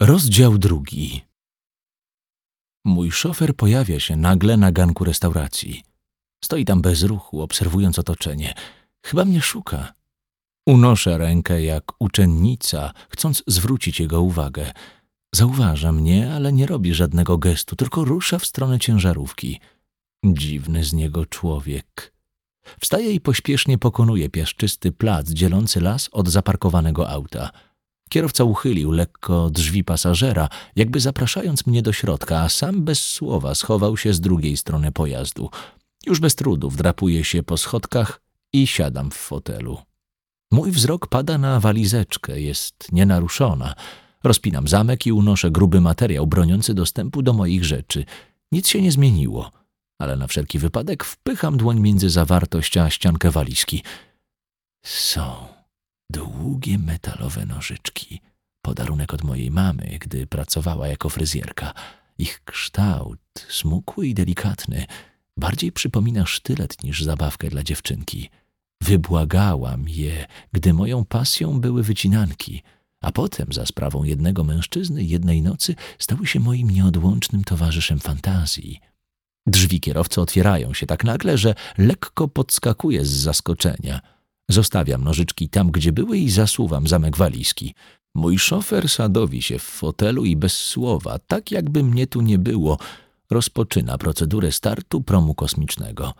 Rozdział drugi. Mój szofer pojawia się nagle na ganku restauracji. Stoi tam bez ruchu, obserwując otoczenie. Chyba mnie szuka. Unoszę rękę jak uczennica, chcąc zwrócić jego uwagę. Zauważa mnie, ale nie robi żadnego gestu, tylko rusza w stronę ciężarówki. Dziwny z niego człowiek. Wstaje i pośpiesznie pokonuje piaszczysty plac dzielący las od zaparkowanego auta. Kierowca uchylił lekko drzwi pasażera, jakby zapraszając mnie do środka, a sam bez słowa schował się z drugiej strony pojazdu. Już bez trudu wdrapuję się po schodkach i siadam w fotelu. Mój wzrok pada na walizeczkę, jest nienaruszona. Rozpinam zamek i unoszę gruby materiał broniący dostępu do moich rzeczy. Nic się nie zmieniło, ale na wszelki wypadek wpycham dłoń między zawartość a ściankę walizki. Są długie metalowe nożyczki. Podarunek od mojej mamy, gdy pracowała jako fryzjerka. Ich kształt, smukły i delikatny, bardziej przypomina sztylet niż zabawkę dla dziewczynki. Wybłagałam je, gdy moją pasją były wycinanki, a potem za sprawą jednego mężczyzny jednej nocy stały się moim nieodłącznym towarzyszem fantazji. Drzwi kierowcy otwierają się tak nagle, że lekko podskakuję z zaskoczenia – Zostawiam nożyczki tam, gdzie były i zasuwam zamek walizki. Mój szofer sadowi się w fotelu i bez słowa, tak jakby mnie tu nie było, rozpoczyna procedurę startu promu kosmicznego.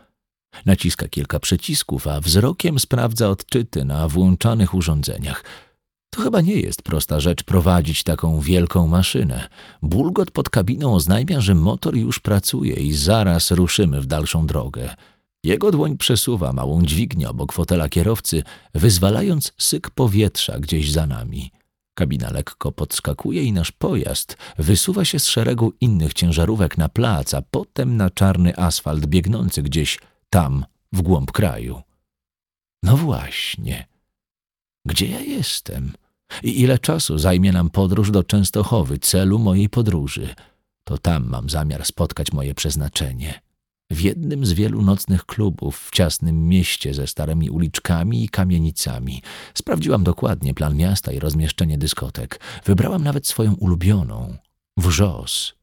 Naciska kilka przycisków, a wzrokiem sprawdza odczyty na włączanych urządzeniach. To chyba nie jest prosta rzecz prowadzić taką wielką maszynę. Bulgot pod kabiną oznajmia, że motor już pracuje i zaraz ruszymy w dalszą drogę. Jego dłoń przesuwa małą dźwignię obok fotela kierowcy, wyzwalając syk powietrza gdzieś za nami. Kabina lekko podskakuje i nasz pojazd wysuwa się z szeregu innych ciężarówek na plac, a potem na czarny asfalt biegnący gdzieś tam, w głąb kraju. No właśnie. Gdzie ja jestem? I ile czasu zajmie nam podróż do Częstochowy, celu mojej podróży? To tam mam zamiar spotkać moje przeznaczenie w jednym z wielu nocnych klubów w ciasnym mieście ze starymi uliczkami i kamienicami. Sprawdziłam dokładnie plan miasta i rozmieszczenie dyskotek. Wybrałam nawet swoją ulubioną Wrzos.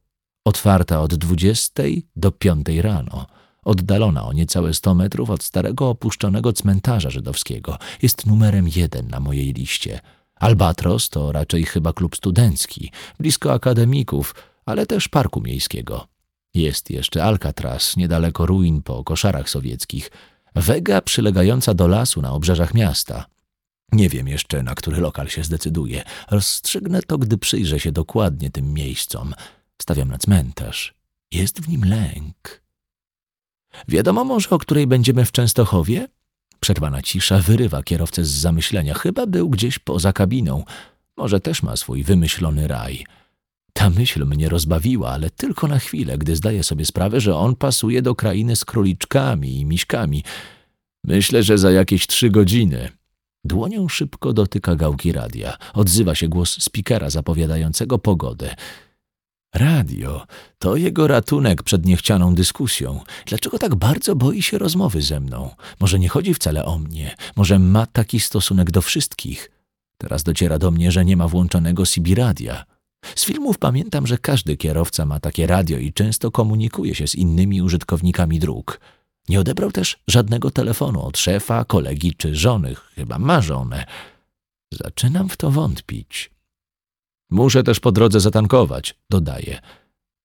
Otwarta od dwudziestej do piątej rano. Oddalona o niecałe sto metrów od starego opuszczonego cmentarza żydowskiego. Jest numerem jeden na mojej liście. Albatros to raczej chyba klub studencki, blisko akademików, ale też parku miejskiego. Jest jeszcze Alcatraz, niedaleko ruin po koszarach sowieckich. Wega przylegająca do lasu na obrzeżach miasta. Nie wiem jeszcze, na który lokal się zdecyduję. Rozstrzygnę to, gdy przyjrzę się dokładnie tym miejscom. Stawiam na cmentarz. Jest w nim lęk. Wiadomo może, o której będziemy w Częstochowie? Przerwana cisza wyrywa kierowcę z zamyślenia. Chyba był gdzieś poza kabiną. Może też ma swój wymyślony raj. Ta myśl mnie rozbawiła, ale tylko na chwilę, gdy zdaję sobie sprawę, że on pasuje do krainy z króliczkami i miśkami. Myślę, że za jakieś trzy godziny. Dłonią szybko dotyka gałki radia. Odzywa się głos spikera zapowiadającego pogodę. Radio to jego ratunek przed niechcianą dyskusją. Dlaczego tak bardzo boi się rozmowy ze mną? Może nie chodzi wcale o mnie, może ma taki stosunek do wszystkich. Teraz dociera do mnie, że nie ma włączonego CB radia. Z filmów pamiętam, że każdy kierowca ma takie radio i często komunikuje się z innymi użytkownikami dróg. Nie odebrał też żadnego telefonu od szefa, kolegi czy żony, chyba ma żonę. Zaczynam w to wątpić. Muszę też po drodze zatankować, dodaje.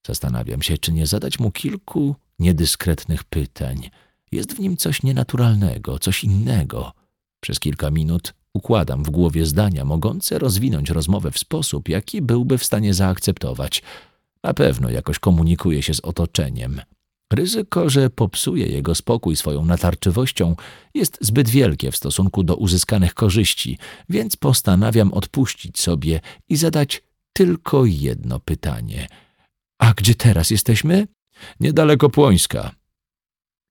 Zastanawiam się, czy nie zadać mu kilku niedyskretnych pytań. Jest w nim coś nienaturalnego, coś innego. Przez kilka minut Układam w głowie zdania mogące rozwinąć rozmowę w sposób, jaki byłby w stanie zaakceptować. Na pewno jakoś komunikuje się z otoczeniem. Ryzyko, że popsuje jego spokój swoją natarczywością, jest zbyt wielkie w stosunku do uzyskanych korzyści, więc postanawiam odpuścić sobie i zadać tylko jedno pytanie. A gdzie teraz jesteśmy? Niedaleko Płońska.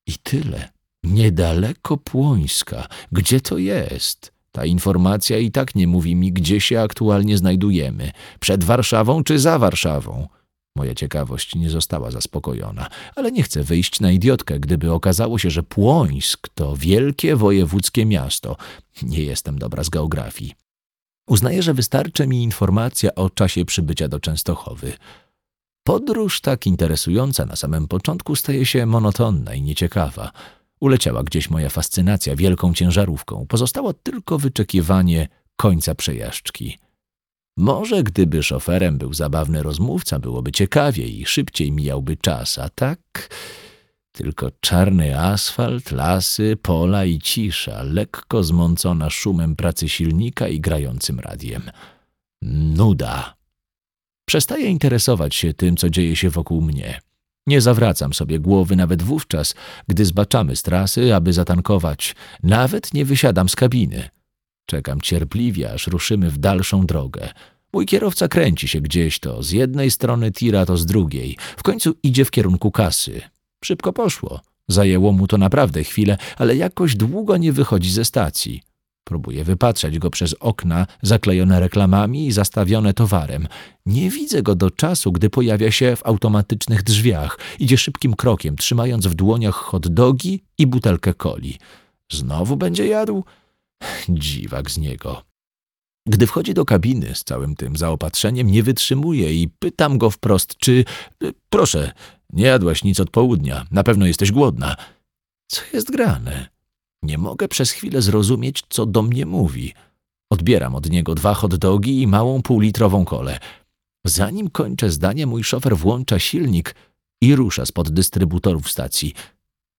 I tyle. Niedaleko Płońska. Gdzie to jest? Ta informacja i tak nie mówi mi, gdzie się aktualnie znajdujemy. Przed Warszawą czy za Warszawą? Moja ciekawość nie została zaspokojona, ale nie chcę wyjść na idiotkę, gdyby okazało się, że Płońsk to wielkie wojewódzkie miasto. Nie jestem dobra z geografii. Uznaję, że wystarczy mi informacja o czasie przybycia do Częstochowy. Podróż tak interesująca na samym początku staje się monotonna i nieciekawa. Uleciała gdzieś moja fascynacja wielką ciężarówką. Pozostało tylko wyczekiwanie końca przejażdżki. Może gdyby szoferem był zabawny rozmówca, byłoby ciekawiej i szybciej mijałby czas, a tak tylko czarny asfalt, lasy, pola i cisza, lekko zmącona szumem pracy silnika i grającym radiem. Nuda. Przestaję interesować się tym, co dzieje się wokół mnie. Nie zawracam sobie głowy nawet wówczas, gdy zbaczamy z trasy, aby zatankować. Nawet nie wysiadam z kabiny. Czekam cierpliwie, aż ruszymy w dalszą drogę. Mój kierowca kręci się gdzieś to z jednej strony tira, to z drugiej. W końcu idzie w kierunku kasy. Szybko poszło. Zajęło mu to naprawdę chwilę, ale jakoś długo nie wychodzi ze stacji. Próbuję wypatrzeć go przez okna zaklejone reklamami i zastawione towarem. Nie widzę go do czasu, gdy pojawia się w automatycznych drzwiach. Idzie szybkim krokiem, trzymając w dłoniach hot dogi i butelkę coli. Znowu będzie jadł? Dziwak z niego. Gdy wchodzi do kabiny z całym tym zaopatrzeniem, nie wytrzymuje i pytam go wprost, czy... Proszę, nie jadłaś nic od południa, na pewno jesteś głodna. Co jest grane? Nie mogę przez chwilę zrozumieć, co do mnie mówi. Odbieram od niego dwa hot dogi i małą półlitrową kolę. Zanim kończę zdanie, mój szofer włącza silnik i rusza spod dystrybutorów stacji.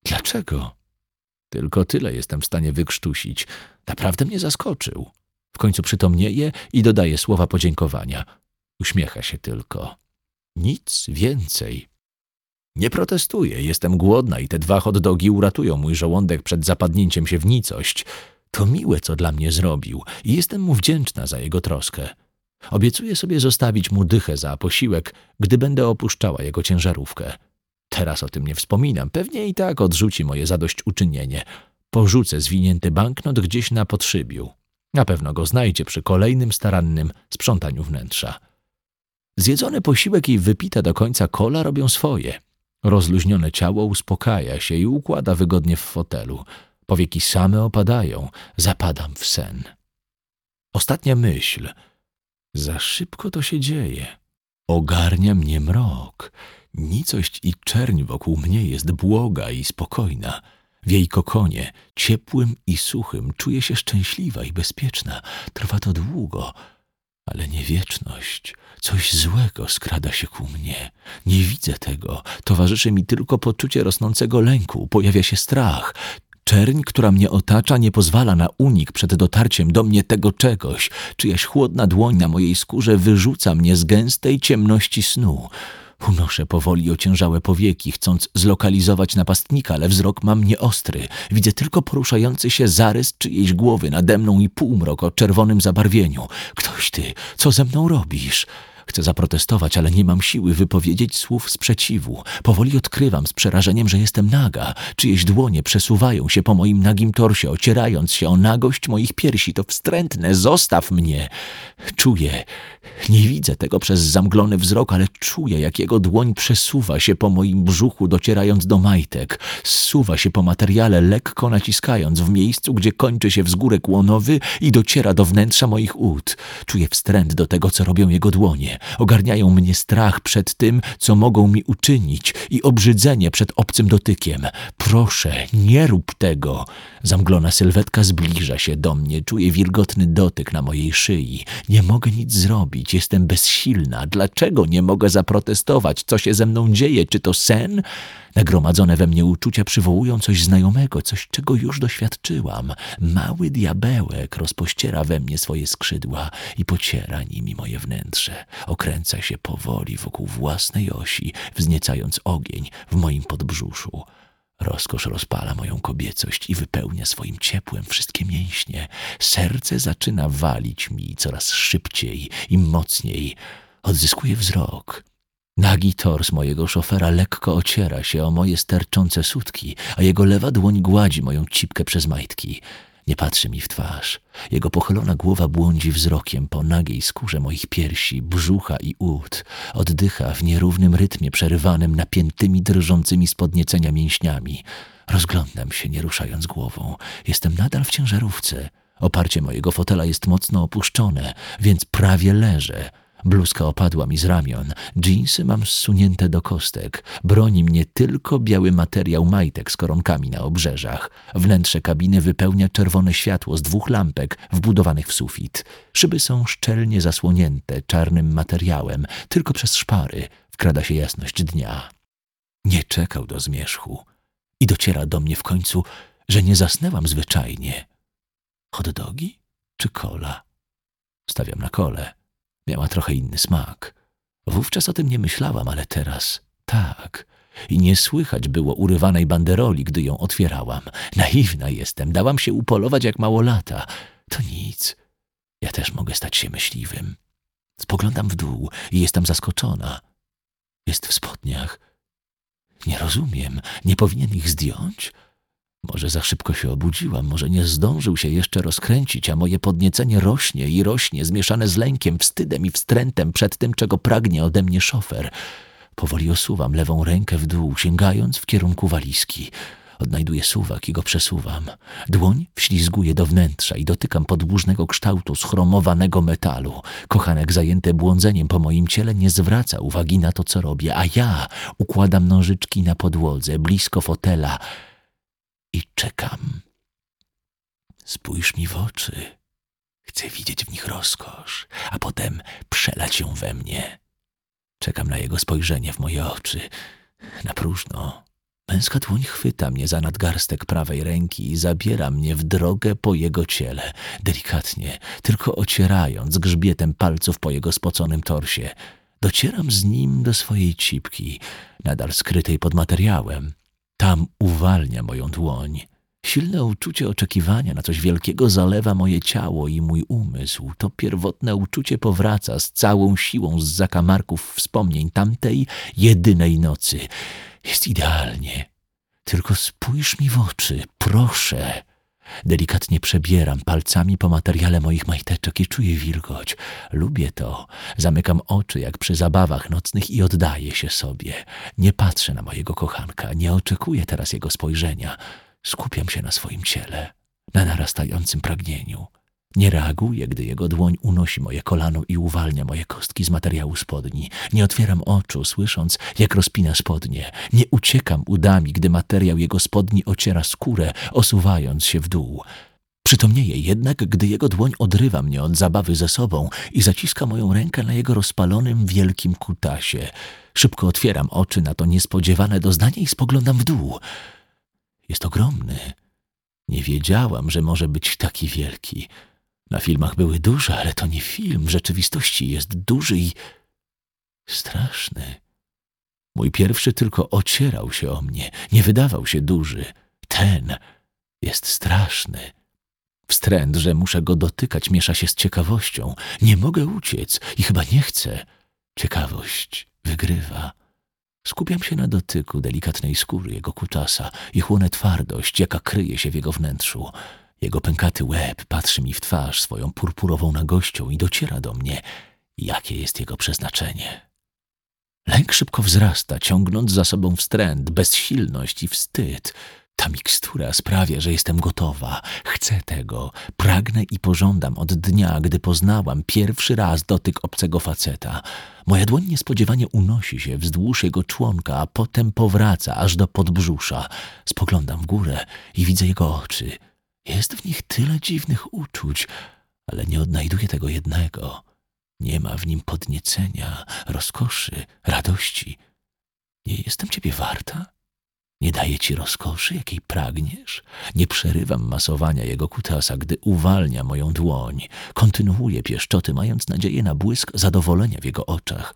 Dlaczego? Tylko tyle jestem w stanie wykrztusić. Naprawdę mnie zaskoczył. W końcu przytomnieje i dodaje słowa podziękowania. Uśmiecha się tylko. Nic więcej. Nie protestuję, jestem głodna i te dwa hot dogi uratują mój żołądek przed zapadnięciem się w nicość. To miłe, co dla mnie zrobił i jestem mu wdzięczna za jego troskę. Obiecuję sobie zostawić mu dychę za posiłek, gdy będę opuszczała jego ciężarówkę. Teraz o tym nie wspominam, pewnie i tak odrzuci moje zadośćuczynienie. Porzucę zwinięty banknot gdzieś na podszybiu. Na pewno go znajdzie przy kolejnym starannym sprzątaniu wnętrza. Zjedzony posiłek i wypita do końca kola robią swoje. Rozluźnione ciało uspokaja się i układa wygodnie w fotelu. Powieki same opadają, zapadam w sen. Ostatnia myśl. Za szybko to się dzieje. Ogarnia mnie mrok. Nicość i czerń wokół mnie jest błoga i spokojna. W jej kokonie, ciepłym i suchym, czuję się szczęśliwa i bezpieczna. Trwa to długo, ale nie wieczność. Coś złego skrada się ku mnie. Nie widzę tego. Towarzyszy mi tylko poczucie rosnącego lęku. Pojawia się strach. Czerń, która mnie otacza, nie pozwala na unik przed dotarciem do mnie tego czegoś. Czyjaś chłodna dłoń na mojej skórze wyrzuca mnie z gęstej ciemności snu. Unoszę powoli ociężałe powieki, chcąc zlokalizować napastnika, ale wzrok mam nieostry. Widzę tylko poruszający się zarys czyjejś głowy nade mną i półmrok o czerwonym zabarwieniu. Ktoś ty, co ze mną robisz? Chcę zaprotestować, ale nie mam siły wypowiedzieć słów sprzeciwu. Powoli odkrywam z przerażeniem, że jestem naga. Czyjeś dłonie przesuwają się po moim nagim torsie, ocierając się o nagość moich piersi. To wstrętne, zostaw mnie. Czuję, nie widzę tego przez zamglony wzrok, ale czuję, jak jego dłoń przesuwa się po moim brzuchu, docierając do majtek. Zsuwa się po materiale, lekko naciskając w miejscu, gdzie kończy się wzgórek łonowy i dociera do wnętrza moich ud. Czuję wstręt do tego, co robią jego dłonie. Ogarniają mnie strach przed tym, co mogą mi uczynić i obrzydzenie przed obcym dotykiem. Proszę, nie rób tego. Zamglona sylwetka zbliża się do mnie. Czuję wilgotny dotyk na mojej szyi. Nie mogę nic zrobić. Jestem bezsilna. Dlaczego nie mogę zaprotestować? Co się ze mną dzieje? Czy to sen? Nagromadzone we mnie uczucia przywołują coś znajomego, coś, czego już doświadczyłam. Mały diabełek rozpościera we mnie swoje skrzydła i pociera nimi moje wnętrze. Okręca się powoli wokół własnej osi, wzniecając ogień w moim podbrzuszu. Rozkosz rozpala moją kobiecość i wypełnia swoim ciepłem wszystkie mięśnie. Serce zaczyna walić mi coraz szybciej i mocniej. Odzyskuję wzrok. Nagi tors mojego szofera lekko ociera się o moje sterczące sutki, a jego lewa dłoń gładzi moją cipkę przez majtki. Nie patrzy mi w twarz. Jego pochylona głowa błądzi wzrokiem po nagiej skórze moich piersi, brzucha i ud. Oddycha w nierównym rytmie przerywanym napiętymi, drżącymi z podniecenia mięśniami. Rozglądam się, nie ruszając głową. Jestem nadal w ciężarówce. Oparcie mojego fotela jest mocno opuszczone, więc prawie leżę. Bluzka opadła mi z ramion, dżinsy mam zsunięte do kostek. Broni mnie tylko biały materiał majtek z koronkami na obrzeżach. Wnętrze kabiny wypełnia czerwone światło z dwóch lampek wbudowanych w sufit. Szyby są szczelnie zasłonięte czarnym materiałem, tylko przez szpary wkrada się jasność dnia. Nie czekał do zmierzchu i dociera do mnie w końcu, że nie zasnęłam zwyczajnie. Hot dogi czy kola? Stawiam na kole. Miała trochę inny smak. Wówczas o tym nie myślałam, ale teraz tak. I nie słychać było urywanej banderoli, gdy ją otwierałam. Naiwna jestem, dałam się upolować jak małolata. To nic. Ja też mogę stać się myśliwym. Spoglądam w dół i jestem zaskoczona. Jest w spodniach. Nie rozumiem. Nie powinien ich zdjąć? Może za szybko się obudziłam, może nie zdążył się jeszcze rozkręcić, a moje podniecenie rośnie i rośnie, zmieszane z lękiem, wstydem i wstrętem przed tym, czego pragnie ode mnie szofer. Powoli osuwam lewą rękę w dół, sięgając w kierunku walizki. Odnajduję suwak i go przesuwam. Dłoń wślizguję do wnętrza i dotykam podłużnego kształtu schromowanego metalu. Kochanek zajęty błądzeniem po moim ciele nie zwraca uwagi na to, co robię, a ja układam nożyczki na podłodze, blisko fotela – i czekam. Spójrz mi w oczy. Chcę widzieć w nich rozkosz, a potem przelać ją we mnie. Czekam na jego spojrzenie w moje oczy. Na próżno. Męska dłoń chwyta mnie za nadgarstek prawej ręki i zabiera mnie w drogę po jego ciele, delikatnie, tylko ocierając grzbietem palców po jego spoconym torsie. Docieram z nim do swojej cipki, nadal skrytej pod materiałem. Tam uwalnia moją dłoń. Silne uczucie oczekiwania na coś wielkiego zalewa moje ciało i mój umysł. To pierwotne uczucie powraca z całą siłą z zakamarków wspomnień tamtej jedynej nocy. Jest idealnie. Tylko spójrz mi w oczy, proszę. Delikatnie przebieram palcami po materiale moich majteczek i czuję wilgoć. Lubię to. Zamykam oczy jak przy zabawach nocnych i oddaję się sobie. Nie patrzę na mojego kochanka, nie oczekuję teraz jego spojrzenia. Skupiam się na swoim ciele, na narastającym pragnieniu. Nie reaguję, gdy jego dłoń unosi moje kolano i uwalnia moje kostki z materiału spodni. Nie otwieram oczu, słysząc, jak rozpina spodnie. Nie uciekam udami, gdy materiał jego spodni ociera skórę, osuwając się w dół. Przytomnieję jednak, gdy jego dłoń odrywa mnie od zabawy ze sobą i zaciska moją rękę na jego rozpalonym, wielkim kutasie. Szybko otwieram oczy na to niespodziewane doznanie i spoglądam w dół. Jest ogromny. Nie wiedziałam, że może być taki wielki. Na filmach były duże, ale to nie film. W rzeczywistości jest duży i straszny. Mój pierwszy tylko ocierał się o mnie, nie wydawał się duży. Ten jest straszny. Wstręt, że muszę go dotykać, miesza się z ciekawością. Nie mogę uciec i chyba nie chcę. Ciekawość wygrywa. Skupiam się na dotyku delikatnej skóry jego kuczasa i chłonę twardość, jaka kryje się w jego wnętrzu. Jego pękaty łeb patrzy mi w twarz swoją purpurową nagością i dociera do mnie, jakie jest jego przeznaczenie. Lęk szybko wzrasta, ciągnąc za sobą wstręt, bezsilność i wstyd. Ta mikstura sprawia, że jestem gotowa. Chcę tego. Pragnę i pożądam od dnia, gdy poznałam pierwszy raz dotyk obcego faceta. Moja dłoń niespodziewanie unosi się wzdłuż jego członka, a potem powraca aż do podbrzusza. Spoglądam w górę i widzę jego oczy – jest w nich tyle dziwnych uczuć, ale nie odnajduję tego jednego. Nie ma w nim podniecenia, rozkoszy, radości. Nie jestem ciebie warta? Nie daję ci rozkoszy, jakiej pragniesz? Nie przerywam masowania jego kutasa, gdy uwalnia moją dłoń. Kontynuuję pieszczoty, mając nadzieję na błysk zadowolenia w jego oczach.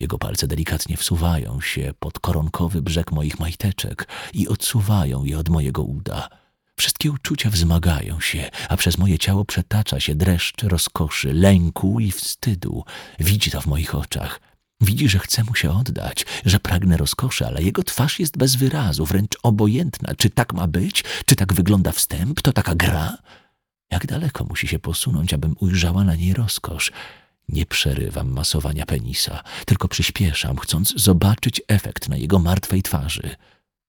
Jego palce delikatnie wsuwają się pod koronkowy brzeg moich majteczek i odsuwają je od mojego uda. Wszystkie uczucia wzmagają się, a przez moje ciało przetacza się dreszcz rozkoszy, lęku i wstydu. Widzi to w moich oczach. Widzi, że chcę mu się oddać, że pragnę rozkoszy, ale jego twarz jest bez wyrazu, wręcz obojętna. Czy tak ma być? Czy tak wygląda wstęp? To taka gra? Jak daleko musi się posunąć, abym ujrzała na niej rozkosz? Nie przerywam masowania penisa, tylko przyspieszam, chcąc zobaczyć efekt na jego martwej twarzy.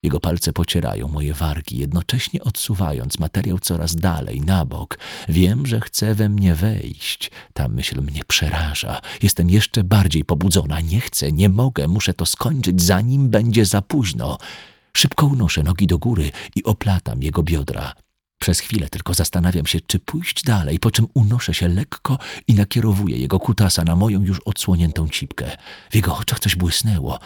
Jego palce pocierają moje wargi, jednocześnie odsuwając materiał coraz dalej, na bok. Wiem, że chce we mnie wejść. Ta myśl mnie przeraża. Jestem jeszcze bardziej pobudzona. Nie chcę, nie mogę, muszę to skończyć, zanim będzie za późno. Szybko unoszę nogi do góry i oplatam jego biodra. Przez chwilę tylko zastanawiam się, czy pójść dalej, po czym unoszę się lekko i nakierowuję jego kutasa na moją już odsłoniętą cipkę. W jego oczach coś błysnęło.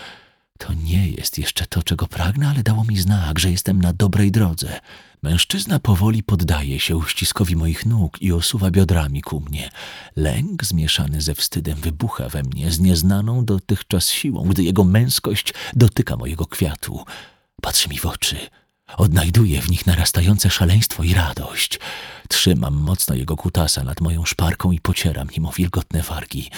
To nie jest jeszcze to, czego pragnę, ale dało mi znak, że jestem na dobrej drodze. Mężczyzna powoli poddaje się uściskowi moich nóg i osuwa biodrami ku mnie. Lęk zmieszany ze wstydem wybucha we mnie z nieznaną dotychczas siłą, gdy jego męskość dotyka mojego kwiatu. Patrzy mi w oczy. Odnajduję w nich narastające szaleństwo i radość. Trzymam mocno jego kutasa nad moją szparką i pocieram nim o wilgotne wargi.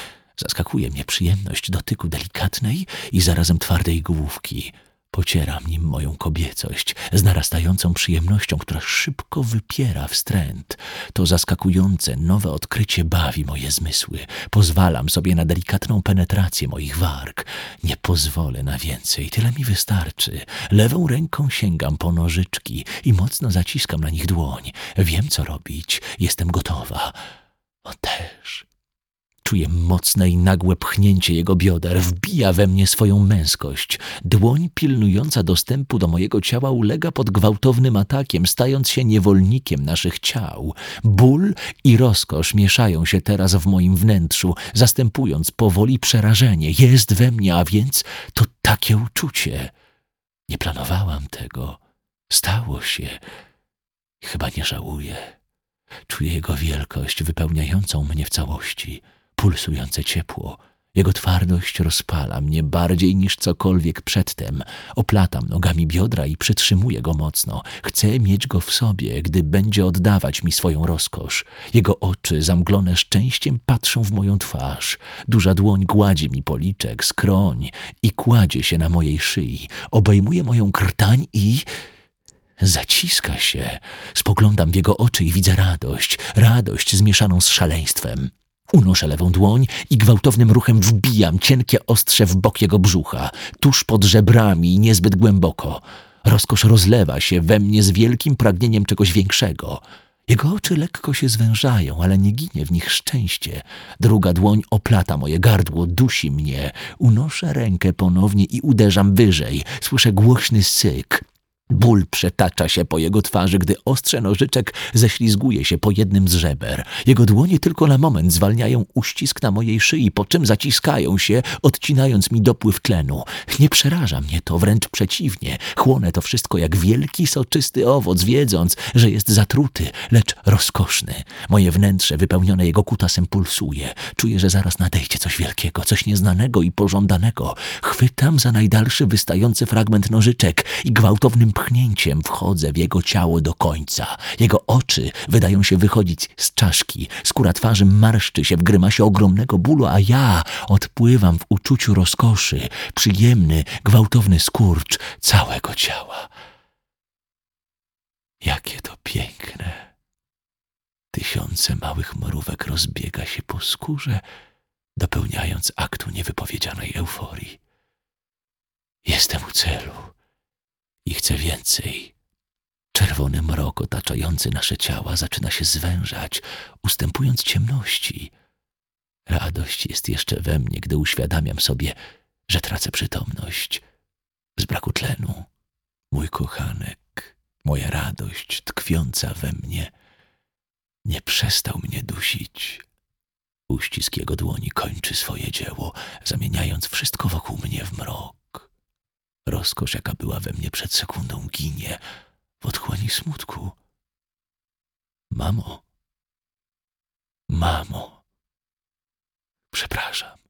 Zaskakuje mnie przyjemność dotyku delikatnej i zarazem twardej główki. Pocieram nim moją kobiecość z narastającą przyjemnością, która szybko wypiera wstręt. To zaskakujące, nowe odkrycie bawi moje zmysły. Pozwalam sobie na delikatną penetrację moich warg. Nie pozwolę na więcej, tyle mi wystarczy. Lewą ręką sięgam po nożyczki i mocno zaciskam na nich dłoń. Wiem, co robić. Jestem gotowa. On też. Czuję mocne i nagłe pchnięcie jego bioder, wbija we mnie swoją męskość. Dłoń pilnująca dostępu do mojego ciała ulega pod gwałtownym atakiem, stając się niewolnikiem naszych ciał. Ból i rozkosz mieszają się teraz w moim wnętrzu, zastępując powoli przerażenie. Jest we mnie, a więc to takie uczucie. Nie planowałam tego. Stało się. Chyba nie żałuję. Czuję jego wielkość wypełniającą mnie w całości pulsujące ciepło. Jego twardość rozpala mnie bardziej niż cokolwiek przedtem. Oplatam nogami biodra i przytrzymuję go mocno. Chcę mieć go w sobie, gdy będzie oddawać mi swoją rozkosz. Jego oczy, zamglone szczęściem, patrzą w moją twarz. Duża dłoń gładzi mi policzek, skroń i kładzie się na mojej szyi. Obejmuje moją krtań i... Zaciska się. Spoglądam w jego oczy i widzę radość. Radość zmieszaną z szaleństwem. Unoszę lewą dłoń i gwałtownym ruchem wbijam cienkie ostrze w bok jego brzucha, tuż pod żebrami, niezbyt głęboko. Rozkosz rozlewa się we mnie z wielkim pragnieniem czegoś większego. Jego oczy lekko się zwężają, ale nie ginie w nich szczęście. Druga dłoń oplata moje gardło, dusi mnie. Unoszę rękę ponownie i uderzam wyżej. Słyszę głośny syk. Ból przetacza się po jego twarzy, gdy ostrze nożyczek ześlizguje się po jednym z żeber. Jego dłonie tylko na moment zwalniają uścisk na mojej szyi, po czym zaciskają się, odcinając mi dopływ tlenu. Nie przeraża mnie to, wręcz przeciwnie. Chłonę to wszystko jak wielki, soczysty owoc, wiedząc, że jest zatruty, lecz rozkoszny. Moje wnętrze wypełnione jego kutasem pulsuje. Czuję, że zaraz nadejdzie coś wielkiego, coś nieznanego i pożądanego. Chwytam za najdalszy wystający fragment nożyczek i gwałtownym pchnięciem wchodzę w jego ciało do końca. Jego oczy wydają się wychodzić z czaszki, skóra twarzy marszczy się w grymasie ogromnego bólu, a ja odpływam w uczuciu rozkoszy, przyjemny, gwałtowny skurcz całego ciała. Jakie to piękne! Tysiące małych mrówek rozbiega się po skórze, dopełniając aktu niewypowiedzianej euforii. Jestem u celu i chcę więcej. Czerwony mrok otaczający nasze ciała zaczyna się zwężać, ustępując ciemności. Radość jest jeszcze we mnie, gdy uświadamiam sobie, że tracę przytomność z braku tlenu. Mój kochanek, moja radość tkwiąca we mnie, nie przestał mnie dusić. Uścisk jego dłoni kończy swoje dzieło, zamieniając wszystko wokół mnie w mrok. Rozkosz, jaka była we mnie przed sekundą, ginie w otchłani smutku. Mamo, mamo, przepraszam.